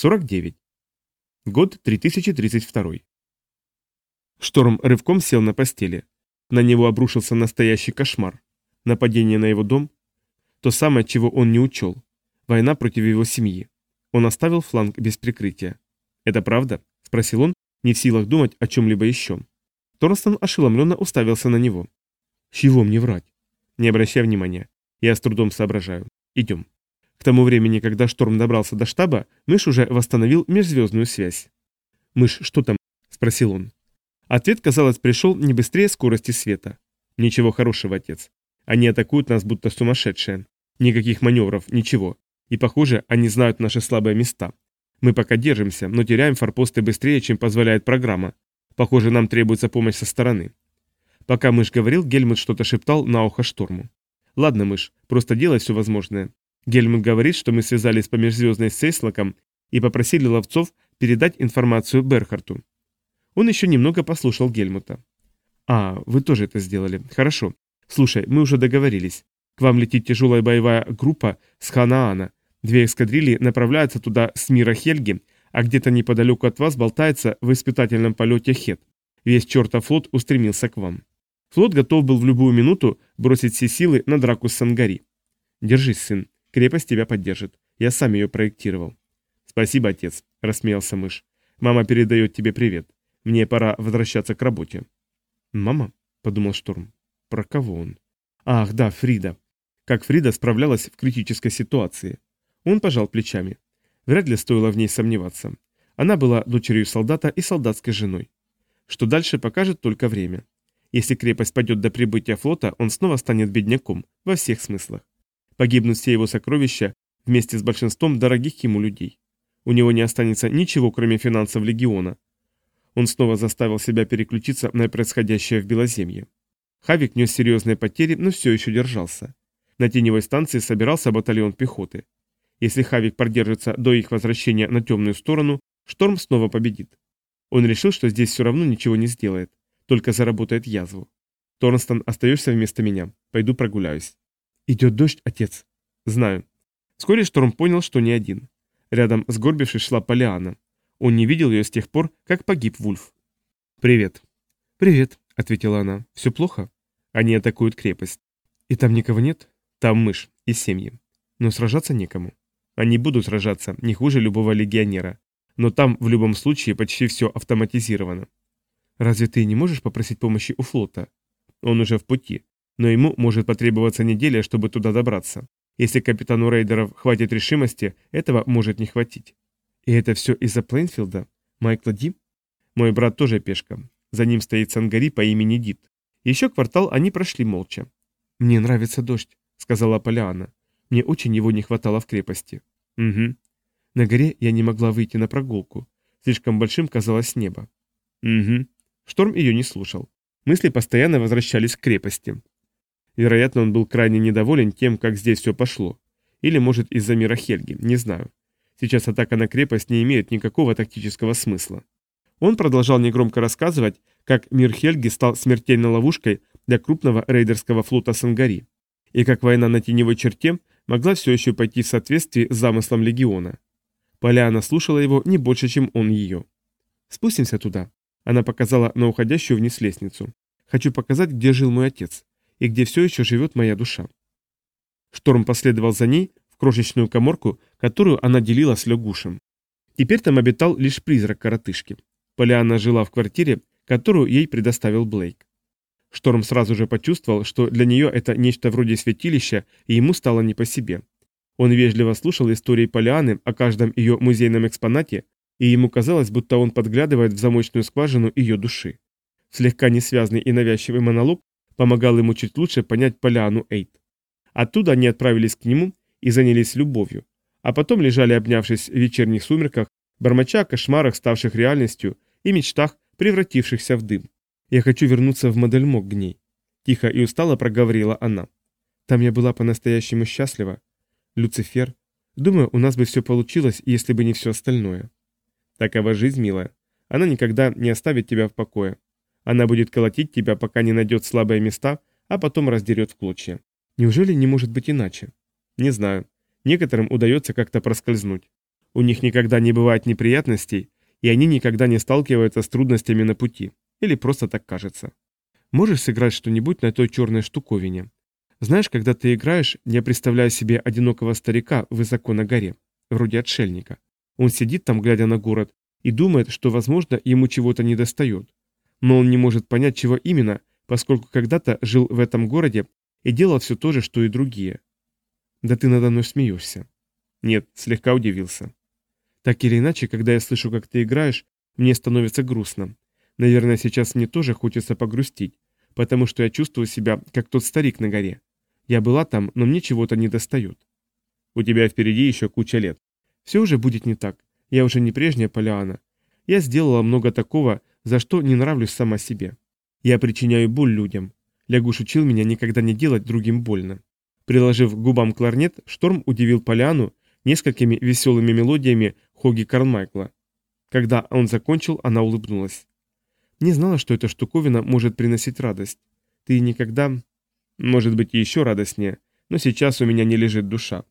49. Год 3032. Шторм рывком сел на постели. На него обрушился настоящий кошмар. Нападение на его дом. То самое, чего он не учел. Война против его семьи. Он оставил фланг без прикрытия. «Это правда?» – спросил он, не в силах думать о чем-либо еще. Торнстон ошеломленно уставился на него. «Чего мне врать?» «Не обращай внимания. Я с трудом соображаю. Идем». К тому времени, когда шторм добрался до штаба, мыш уже восстановил межзвездную связь. Мыш, что там?» – спросил он. Ответ, казалось, пришел не быстрее скорости света. «Ничего хорошего, отец. Они атакуют нас, будто сумасшедшие. Никаких маневров, ничего. И, похоже, они знают наши слабые места. Мы пока держимся, но теряем форпосты быстрее, чем позволяет программа. Похоже, нам требуется помощь со стороны». Пока мыш говорил, Гельмут что-то шептал на ухо шторму. «Ладно, мыш, просто делай все возможное. Гельмут говорит, что мы связались с померзвездной Сейслоком и попросили ловцов передать информацию Берхарту. Он еще немного послушал Гельмута. «А, вы тоже это сделали. Хорошо. Слушай, мы уже договорились. К вам летит тяжелая боевая группа с Ханаана. Две эскадрильи направляются туда с мира Хельги, а где-то неподалеку от вас болтается в испытательном полете Хет. Весь чертов флот устремился к вам. Флот готов был в любую минуту бросить все силы на драку с Сангари. Держись, сын. Крепость тебя поддержит. Я сам ее проектировал». «Спасибо, отец», — рассмеялся мышь. «Мама передает тебе привет. Мне пора возвращаться к работе». «Мама?» — подумал Штурм. «Про кого он?» «Ах, да, Фрида». Как Фрида справлялась в критической ситуации. Он пожал плечами. Вряд ли стоило в ней сомневаться. Она была дочерью солдата и солдатской женой. Что дальше покажет только время. Если крепость пойдет до прибытия флота, он снова станет бедняком во всех смыслах. Погибнут все его сокровища вместе с большинством дорогих ему людей. У него не останется ничего, кроме финансов Легиона. Он снова заставил себя переключиться на происходящее в Белоземье. Хавик нес серьезные потери, но все еще держался. На теневой станции собирался батальон пехоты. Если Хавик продержится до их возвращения на темную сторону, Шторм снова победит. Он решил, что здесь все равно ничего не сделает, только заработает язву. Торнстон, остаешься вместо меня, пойду прогуляюсь. «Идет дождь, отец». «Знаю». Вскоре Шторм понял, что не один. Рядом, сгорбившись, шла Полиана. Он не видел ее с тех пор, как погиб Вульф. «Привет». «Привет», — ответила она. «Все плохо?» «Они атакуют крепость». «И там никого нет?» «Там мышь и семьи. Но сражаться некому». «Они будут сражаться, не хуже любого легионера. Но там, в любом случае, почти все автоматизировано». «Разве ты не можешь попросить помощи у флота?» «Он уже в пути но ему может потребоваться неделя, чтобы туда добраться. Если капитану рейдеров хватит решимости, этого может не хватить. И это все из-за Плейнфилда? Майкла Ди? Мой брат тоже пешка. За ним стоит Сангари по имени Дит. Еще квартал они прошли молча. «Мне нравится дождь», — сказала Поляна. «Мне очень его не хватало в крепости». «Угу». На горе я не могла выйти на прогулку. Слишком большим казалось небо. «Угу». Шторм ее не слушал. Мысли постоянно возвращались к крепости. Вероятно, он был крайне недоволен тем, как здесь все пошло. Или, может, из-за мира Хельги, не знаю. Сейчас атака на крепость не имеет никакого тактического смысла. Он продолжал негромко рассказывать, как мир Хельги стал смертельной ловушкой для крупного рейдерского флота Сангари, и как война на теневой черте могла все еще пойти в соответствии с замыслом легиона. Поляна слушала его не больше, чем он ее. «Спустимся туда», — она показала на уходящую вниз лестницу. «Хочу показать, где жил мой отец и где все еще живет моя душа. Шторм последовал за ней в крошечную коморку, которую она делила с Лягушем. Теперь там обитал лишь призрак коротышки. Полиана жила в квартире, которую ей предоставил Блейк. Шторм сразу же почувствовал, что для нее это нечто вроде святилища, и ему стало не по себе. Он вежливо слушал истории Полианы о каждом ее музейном экспонате, и ему казалось, будто он подглядывает в замочную скважину ее души. Слегка несвязный и навязчивый монолог помогал ему чуть лучше понять поляну Эйт. Оттуда они отправились к нему и занялись любовью, а потом лежали, обнявшись в вечерних сумерках, бормоча о кошмарах, ставших реальностью, и мечтах, превратившихся в дым. «Я хочу вернуться в Модельмок к ней», – тихо и устало проговорила она. «Там я была по-настоящему счастлива. Люцифер, думаю, у нас бы все получилось, если бы не все остальное». «Такова жизнь, милая. Она никогда не оставит тебя в покое. Она будет колотить тебя, пока не найдет слабые места, а потом раздерет в клочья. Неужели не может быть иначе? Не знаю. Некоторым удается как-то проскользнуть. У них никогда не бывает неприятностей, и они никогда не сталкиваются с трудностями на пути. Или просто так кажется. Можешь сыграть что-нибудь на той черной штуковине? Знаешь, когда ты играешь, я представляю себе одинокого старика высоко на горе, вроде отшельника. Он сидит там, глядя на город, и думает, что, возможно, ему чего-то недостает, но он не может понять, чего именно, поскольку когда-то жил в этом городе и делал все то же, что и другие. Да ты надо мной смеешься. Нет, слегка удивился. Так или иначе, когда я слышу, как ты играешь, мне становится грустно. Наверное, сейчас мне тоже хочется погрустить, потому что я чувствую себя, как тот старик на горе. Я была там, но мне чего-то не достает. У тебя впереди еще куча лет. Все уже будет не так. Я уже не прежняя Поляна. Я сделала много такого, за что не нравлюсь сама себе. Я причиняю боль людям. Лягуш учил меня никогда не делать другим больно. Приложив губам кларнет, Шторм удивил Поляну несколькими веселыми мелодиями Хоги Карнмайкла. Когда он закончил, она улыбнулась. «Не знала, что эта штуковина может приносить радость. Ты никогда...» «Может быть, еще радостнее, но сейчас у меня не лежит душа.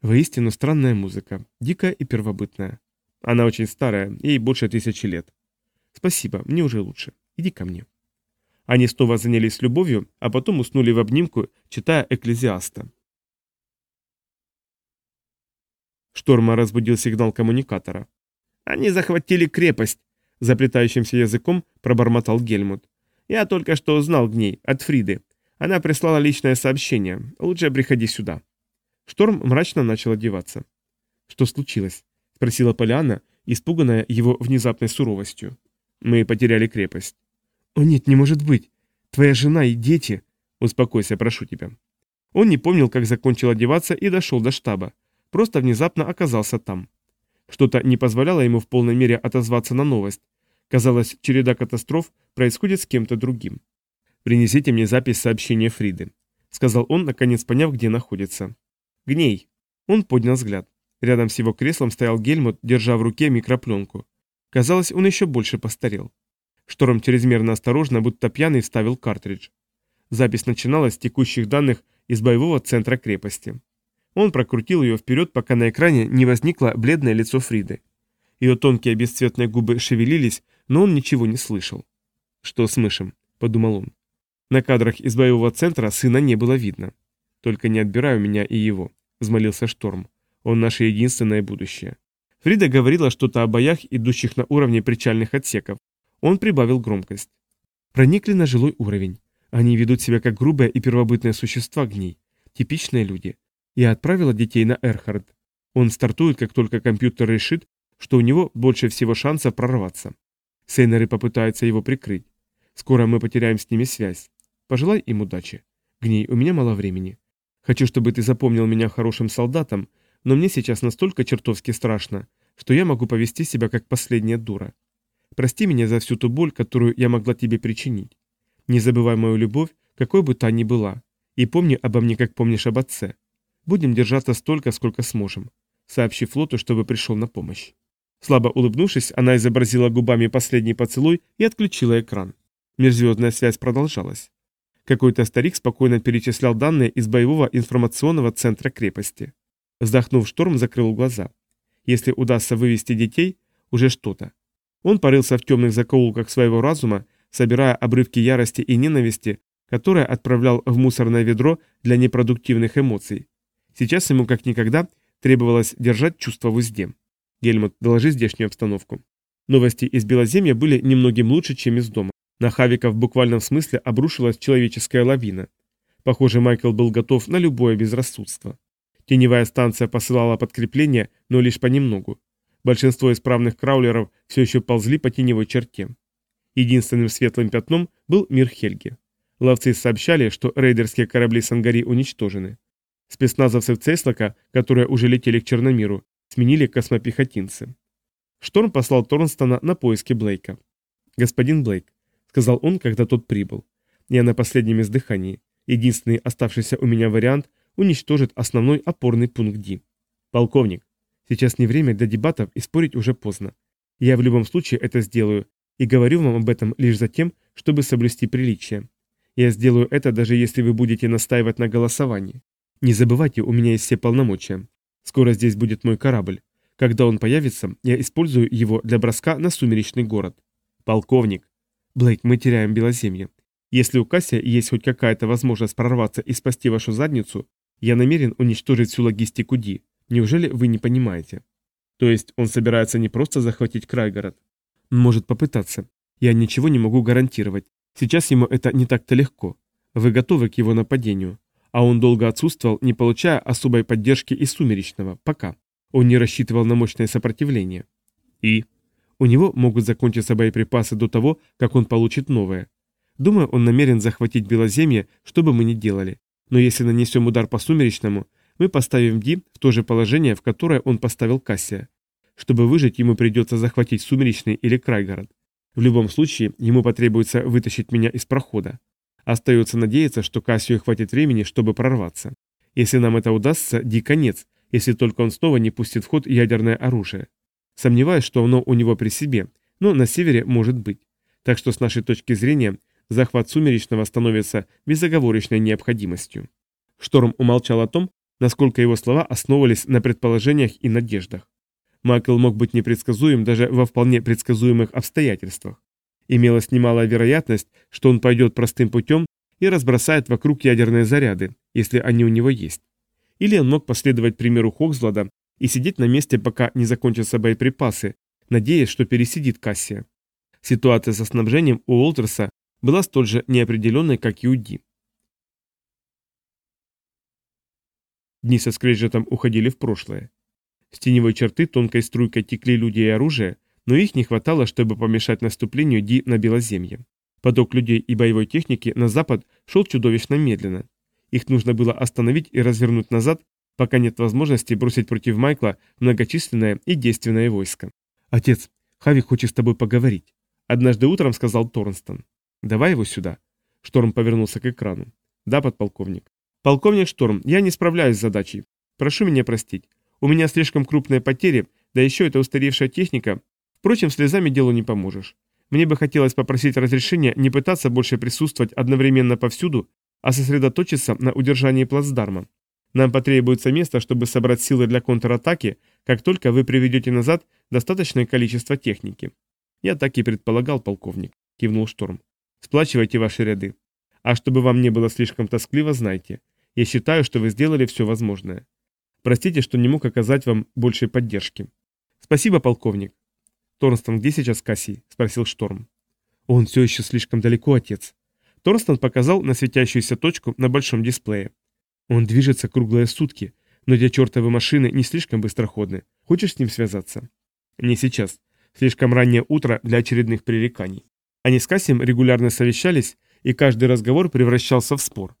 Воистину странная музыка, дикая и первобытная. Она очень старая, ей больше тысячи лет. Спасибо, мне уже лучше. Иди ко мне. Они снова занялись любовью, а потом уснули в обнимку, читая «Экклезиаста». Шторма разбудил сигнал коммуникатора. «Они захватили крепость», — заплетающимся языком пробормотал Гельмут. «Я только что узнал к ней, от Фриды. Она прислала личное сообщение. Лучше приходи сюда». Шторм мрачно начал одеваться. «Что случилось?» — спросила Поляна, испуганная его внезапной суровостью. Мы потеряли крепость. О нет, не может быть. Твоя жена и дети. Успокойся, прошу тебя. Он не помнил, как закончил одеваться и дошел до штаба. Просто внезапно оказался там. Что-то не позволяло ему в полной мере отозваться на новость. Казалось, череда катастроф происходит с кем-то другим. «Принесите мне запись сообщения Фриды», — сказал он, наконец поняв, где находится. «Гней». Он поднял взгляд. Рядом с его креслом стоял Гельмут, держа в руке микропленку. Казалось, он еще больше постарел. Шторм чрезмерно осторожно, будто пьяный, вставил картридж. Запись начиналась с текущих данных из боевого центра крепости. Он прокрутил ее вперед, пока на экране не возникло бледное лицо Фриды. Ее тонкие бесцветные губы шевелились, но он ничего не слышал. «Что с мышем?» – подумал он. На кадрах из боевого центра сына не было видно. «Только не отбирай у меня и его», – взмолился Шторм. «Он наше единственное будущее». Фрида говорила что-то о боях, идущих на уровне причальных отсеков. Он прибавил громкость. Проникли на жилой уровень. Они ведут себя как грубые и первобытные существа гней. Типичные люди. Я отправила детей на Эрхард. Он стартует, как только компьютер решит, что у него больше всего шансов прорваться. Сейнеры попытаются его прикрыть. Скоро мы потеряем с ними связь. Пожелай им удачи. Гней, у меня мало времени. Хочу, чтобы ты запомнил меня хорошим солдатом, но мне сейчас настолько чертовски страшно, что я могу повести себя как последняя дура. Прости меня за всю ту боль, которую я могла тебе причинить. Не забывай мою любовь, какой бы та ни была, и помни обо мне, как помнишь об отце. Будем держаться столько, сколько сможем. Сообщи флоту, чтобы пришел на помощь». Слабо улыбнувшись, она изобразила губами последний поцелуй и отключила экран. Межзвездная связь продолжалась. Какой-то старик спокойно перечислял данные из боевого информационного центра крепости. Вздохнув, шторм закрыл глаза. Если удастся вывести детей, уже что-то. Он порылся в темных закоулках своего разума, собирая обрывки ярости и ненависти, которые отправлял в мусорное ведро для непродуктивных эмоций. Сейчас ему как никогда требовалось держать чувство в узде. Гельмут, доложи здешнюю обстановку. Новости из Белоземья были немногим лучше, чем из дома. На Хавика в буквальном смысле обрушилась человеческая лавина. Похоже, Майкл был готов на любое безрассудство. Теневая станция посылала подкрепление, но лишь понемногу. Большинство исправных краулеров все еще ползли по теневой черте. Единственным светлым пятном был мир Хельги. Ловцы сообщали, что рейдерские корабли Сангари уничтожены. Спецназовцы Цеслака, которые уже летели к Черномиру, сменили космопехотинцы. Шторм послал Торнстона на поиски Блейка. «Господин Блейк», — сказал он, когда тот прибыл. «Я на последнем издыхании. Единственный оставшийся у меня вариант — уничтожит основной опорный пункт Ди. Полковник, сейчас не время для дебатов и спорить уже поздно. Я в любом случае это сделаю и говорю вам об этом лишь за тем, чтобы соблюсти приличие. Я сделаю это, даже если вы будете настаивать на голосовании. Не забывайте, у меня есть все полномочия. Скоро здесь будет мой корабль. Когда он появится, я использую его для броска на сумеречный город. Полковник. Блейк, мы теряем Белоземье. Если у Касси есть хоть какая-то возможность прорваться и спасти вашу задницу, я намерен уничтожить всю логистику Ди. Неужели вы не понимаете? То есть он собирается не просто захватить Крайгород? Может попытаться. Я ничего не могу гарантировать. Сейчас ему это не так-то легко. Вы готовы к его нападению. А он долго отсутствовал, не получая особой поддержки из Сумеречного. Пока. Он не рассчитывал на мощное сопротивление. И? У него могут закончиться боеприпасы до того, как он получит новое. Думаю, он намерен захватить Белоземье, что бы мы ни делали. Но если нанесем удар по сумеречному, мы поставим Ди в то же положение, в которое он поставил Кассия. Чтобы выжить, ему придется захватить сумеречный или Крайгород. В любом случае, ему потребуется вытащить меня из прохода. Остается надеяться, что Кассию хватит времени, чтобы прорваться. Если нам это удастся, Ди конец, если только он снова не пустит в ход ядерное оружие. Сомневаюсь, что оно у него при себе, но на севере может быть. Так что с нашей точки зрения – захват сумеречного становится безоговорочной необходимостью. Шторм умолчал о том, насколько его слова основывались на предположениях и надеждах. Макл мог быть непредсказуем даже во вполне предсказуемых обстоятельствах. Имелась немалая вероятность, что он пойдет простым путем и разбросает вокруг ядерные заряды, если они у него есть. Или он мог последовать примеру Хокслада и сидеть на месте, пока не закончатся боеприпасы, надеясь, что пересидит Кассия. Ситуация со снабжением у Уолтерса была столь же неопределенной, как и у Ди. Дни со скрежетом уходили в прошлое. С теневой черты тонкой струйкой текли люди и оружие, но их не хватало, чтобы помешать наступлению Ди на Белоземье. Поток людей и боевой техники на запад шел чудовищно медленно. Их нужно было остановить и развернуть назад, пока нет возможности бросить против Майкла многочисленное и действенное войско. «Отец, Хави хочет с тобой поговорить», — однажды утром сказал Торнстон. «Давай его сюда». Шторм повернулся к экрану. «Да, подполковник». «Полковник Шторм, я не справляюсь с задачей. Прошу меня простить. У меня слишком крупные потери, да еще это устаревшая техника. Впрочем, слезами делу не поможешь. Мне бы хотелось попросить разрешения не пытаться больше присутствовать одновременно повсюду, а сосредоточиться на удержании плацдарма. Нам потребуется место, чтобы собрать силы для контратаки, как только вы приведете назад достаточное количество техники. Я так и предполагал, полковник, кивнул Шторм сплачивайте ваши ряды. А чтобы вам не было слишком тоскливо, знайте, я считаю, что вы сделали все возможное. Простите, что не мог оказать вам большей поддержки. Спасибо, полковник. Торнстон, где сейчас Кассий? Спросил Шторм. Он все еще слишком далеко, отец. Торнстон показал на светящуюся точку на большом дисплее. Он движется круглые сутки, но те чертовы машины не слишком быстроходны. Хочешь с ним связаться? Не сейчас. Слишком раннее утро для очередных пререканий. Они с Кассием регулярно совещались, и каждый разговор превращался в спор.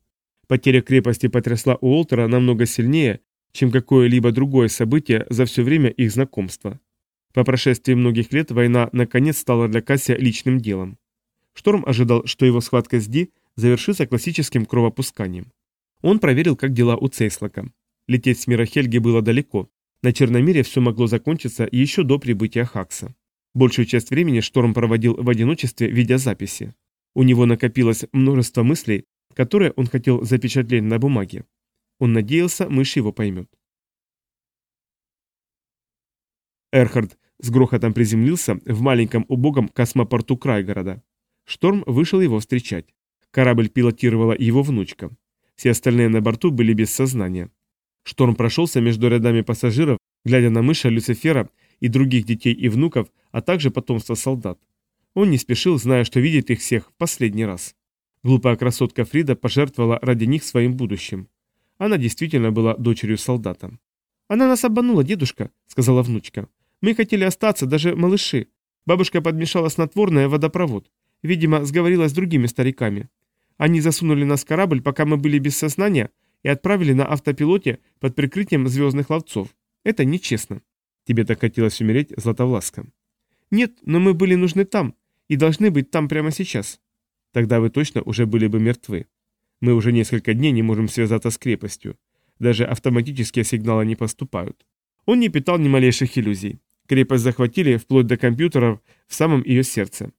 Потеря крепости потрясла Уолтера намного сильнее, чем какое-либо другое событие за все время их знакомства. По прошествии многих лет война наконец стала для Кассия личным делом. Шторм ожидал, что его схватка с Ди завершится классическим кровопусканием. Он проверил, как дела у Цейслака. Лететь с мира Хельги было далеко. На Черномире все могло закончиться еще до прибытия Хакса. Большую часть времени Шторм проводил в одиночестве, видя записи. У него накопилось множество мыслей, которые он хотел запечатлеть на бумаге. Он надеялся, мышь его поймет. Эрхард с грохотом приземлился в маленьком убогом космопорту Крайгорода. Шторм вышел его встречать. Корабль пилотировала его внучка. Все остальные на борту были без сознания. Шторм прошелся между рядами пассажиров, глядя на мыша Люцифера и других детей и внуков, а также потомство солдат. Он не спешил, зная, что видит их всех в последний раз. Глупая красотка Фрида пожертвовала ради них своим будущим. Она действительно была дочерью солдата. «Она нас обманула, дедушка», — сказала внучка. «Мы хотели остаться, даже малыши. Бабушка подмешала снотворное в водопровод. Видимо, сговорилась с другими стариками. Они засунули нас в корабль, пока мы были без сознания, и отправили на автопилоте под прикрытием звездных ловцов. Это нечестно. Тебе так хотелось умереть, Златовласка? Нет, но мы были нужны там и должны быть там прямо сейчас. Тогда вы точно уже были бы мертвы. Мы уже несколько дней не можем связаться с крепостью. Даже автоматические сигналы не поступают. Он не питал ни малейших иллюзий. Крепость захватили вплоть до компьютеров в самом ее сердце.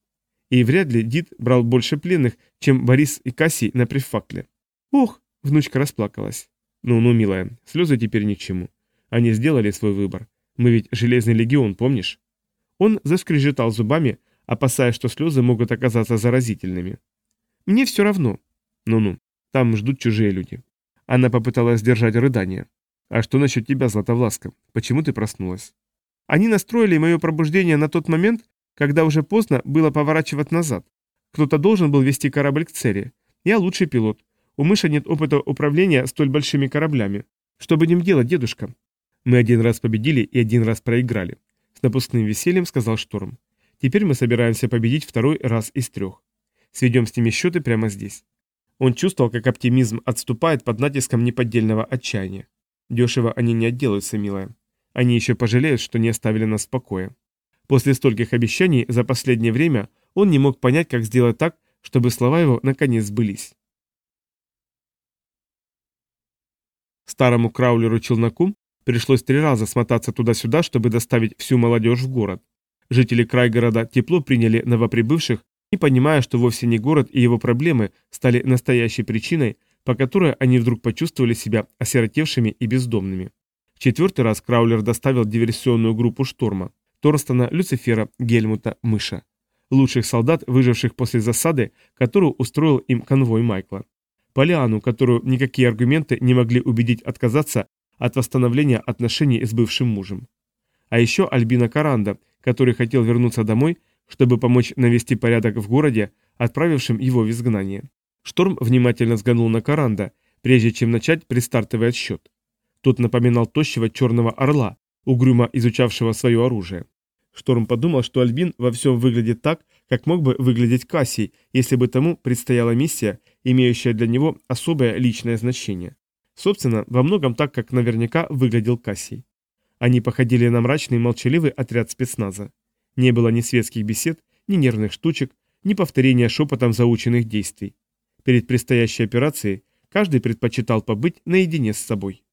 И вряд ли Дид брал больше пленных, чем Борис и Кассий на префактле. «Ох!» – внучка расплакалась. «Ну-ну, милая, слезы теперь ни к чему. Они сделали свой выбор. Мы ведь Железный Легион, помнишь? Он заскрежетал зубами, опасаясь, что слезы могут оказаться заразительными. Мне все равно. Ну-ну, там ждут чужие люди. Она попыталась сдержать рыдание. А что насчет тебя, Златовласка? Почему ты проснулась? Они настроили мое пробуждение на тот момент, когда уже поздно было поворачивать назад. Кто-то должен был вести корабль к цели. Я лучший пилот. У мыши нет опыта управления столь большими кораблями. Что будем делать, дедушка? Мы один раз победили и один раз проиграли. С напускным весельем сказал Шторм. Теперь мы собираемся победить второй раз из трех. Сведем с ними счеты прямо здесь. Он чувствовал, как оптимизм отступает под натиском неподдельного отчаяния. Дешево они не отделаются, милая. Они еще пожалеют, что не оставили нас в покое. После стольких обещаний за последнее время он не мог понять, как сделать так, чтобы слова его наконец сбылись. Старому краулеру челноку Пришлось три раза смотаться туда-сюда, чтобы доставить всю молодежь в город. Жители край города тепло приняли новоприбывших, и, понимая, что вовсе не город и его проблемы стали настоящей причиной, по которой они вдруг почувствовали себя осиротевшими и бездомными. В четвертый раз Краулер доставил диверсионную группу «Шторма» – Торстона, Люцифера, Гельмута, Мыша. Лучших солдат, выживших после засады, которую устроил им конвой Майкла. Полиану, которую никакие аргументы не могли убедить отказаться от восстановления отношений с бывшим мужем. А еще Альбина Каранда, который хотел вернуться домой, чтобы помочь навести порядок в городе, отправившим его в изгнание. Шторм внимательно взглянул на Каранда, прежде чем начать пристартовый отсчет. Тот напоминал тощего черного орла, угрюмо изучавшего свое оружие. Шторм подумал, что Альбин во всем выглядит так, как мог бы выглядеть Кассий, если бы тому предстояла миссия, имеющая для него особое личное значение. Собственно, во многом так, как наверняка выглядел Кассий. Они походили на мрачный молчаливый отряд спецназа. Не было ни светских бесед, ни нервных штучек, ни повторения шепотом заученных действий. Перед предстоящей операцией каждый предпочитал побыть наедине с собой.